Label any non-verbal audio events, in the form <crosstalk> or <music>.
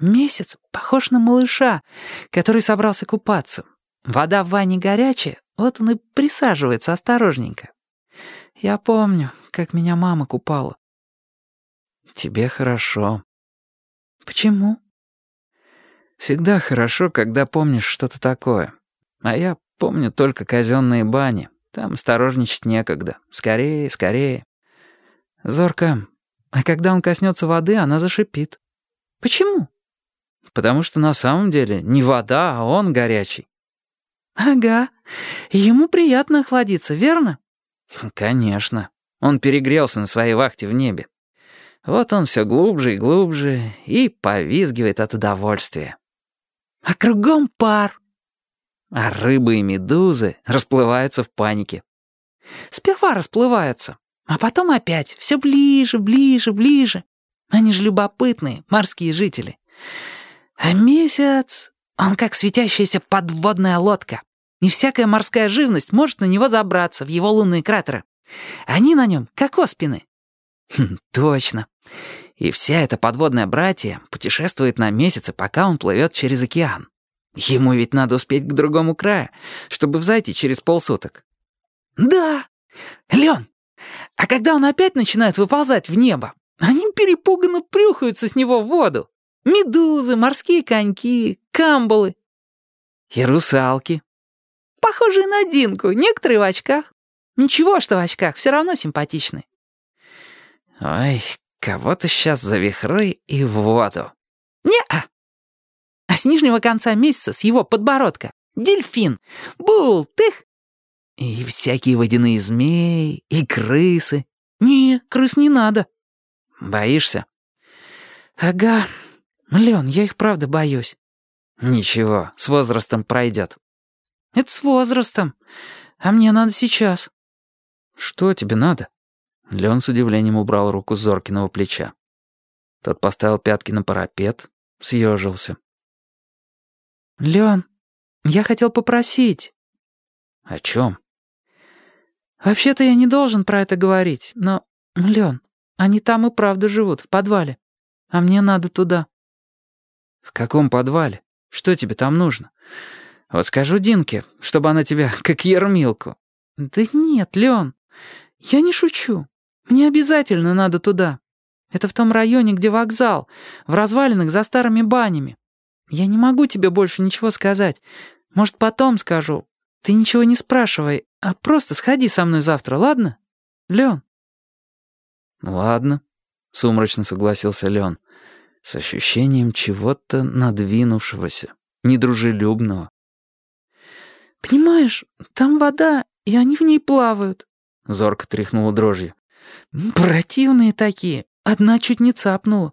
Месяц похож на малыша, который собрался купаться. Вода в ванне горячая, вот он и присаживается осторожненько. Я помню, как меня мама купала. Тебе хорошо. Почему? Всегда хорошо, когда помнишь что-то такое. А я помню только казенные бани. Там осторожничать некогда. Скорее, скорее. Зорка, а когда он коснется воды, она зашипит. Почему? Потому что на самом деле не вода, а он горячий. Ага. Ему приятно охладиться, верно? Конечно. Он перегрелся на своей вахте в небе. Вот он все глубже и глубже и повизгивает от удовольствия. А кругом пар. А рыбы и медузы расплываются в панике. Сперва расплываются, а потом опять все ближе, ближе, ближе. Они же любопытные, морские жители. А месяц, он как светящаяся подводная лодка. И всякая морская живность может на него забраться, в его лунные кратеры. Они на нем как оспины. Хм, точно. И вся эта подводная братья путешествует на месяцы, пока он плывет через океан. Ему ведь надо успеть к другому краю, чтобы взойти через полсуток. Да. Лен, а когда он опять начинает выползать в небо, они перепуганно плюхаются с него в воду. Медузы, морские коньки, камбалы. И русалки. Похожие на Динку, некоторые в очках. Ничего, что в очках, все равно симпатичны. Ой, кого-то сейчас за вихры и в воду. Не-а. А с нижнего конца месяца, с его подбородка, дельфин, бултых. И всякие водяные змеи, и крысы. Не, крыс не надо. Боишься? Ага. Лен, я их правда боюсь. Ничего, с возрастом пройдет. Это с возрастом. А мне надо сейчас. Что тебе надо? Лен с удивлением убрал руку с Зоркиного плеча. Тот поставил пятки на парапет, съежился. Лен, я хотел попросить. О чем? Вообще-то я не должен про это говорить, но, Лен, они там и правда живут, в подвале. А мне надо туда. В каком подвале? Что тебе там нужно? Вот скажу Динке, чтобы она тебя <laughs> как ермилку. Да нет, Лен, я не шучу. Мне обязательно надо туда. Это в том районе, где вокзал, в развалинах за старыми банями. Я не могу тебе больше ничего сказать. Может, потом скажу. Ты ничего не спрашивай, а просто сходи со мной завтра, ладно? Лен. Ладно, сумрачно согласился Лен, с ощущением чего-то надвинувшегося, недружелюбного. Понимаешь, там вода, и они в ней плавают. Зорко тряхнула дрожью. Противные такие. Одна чуть не цапнула.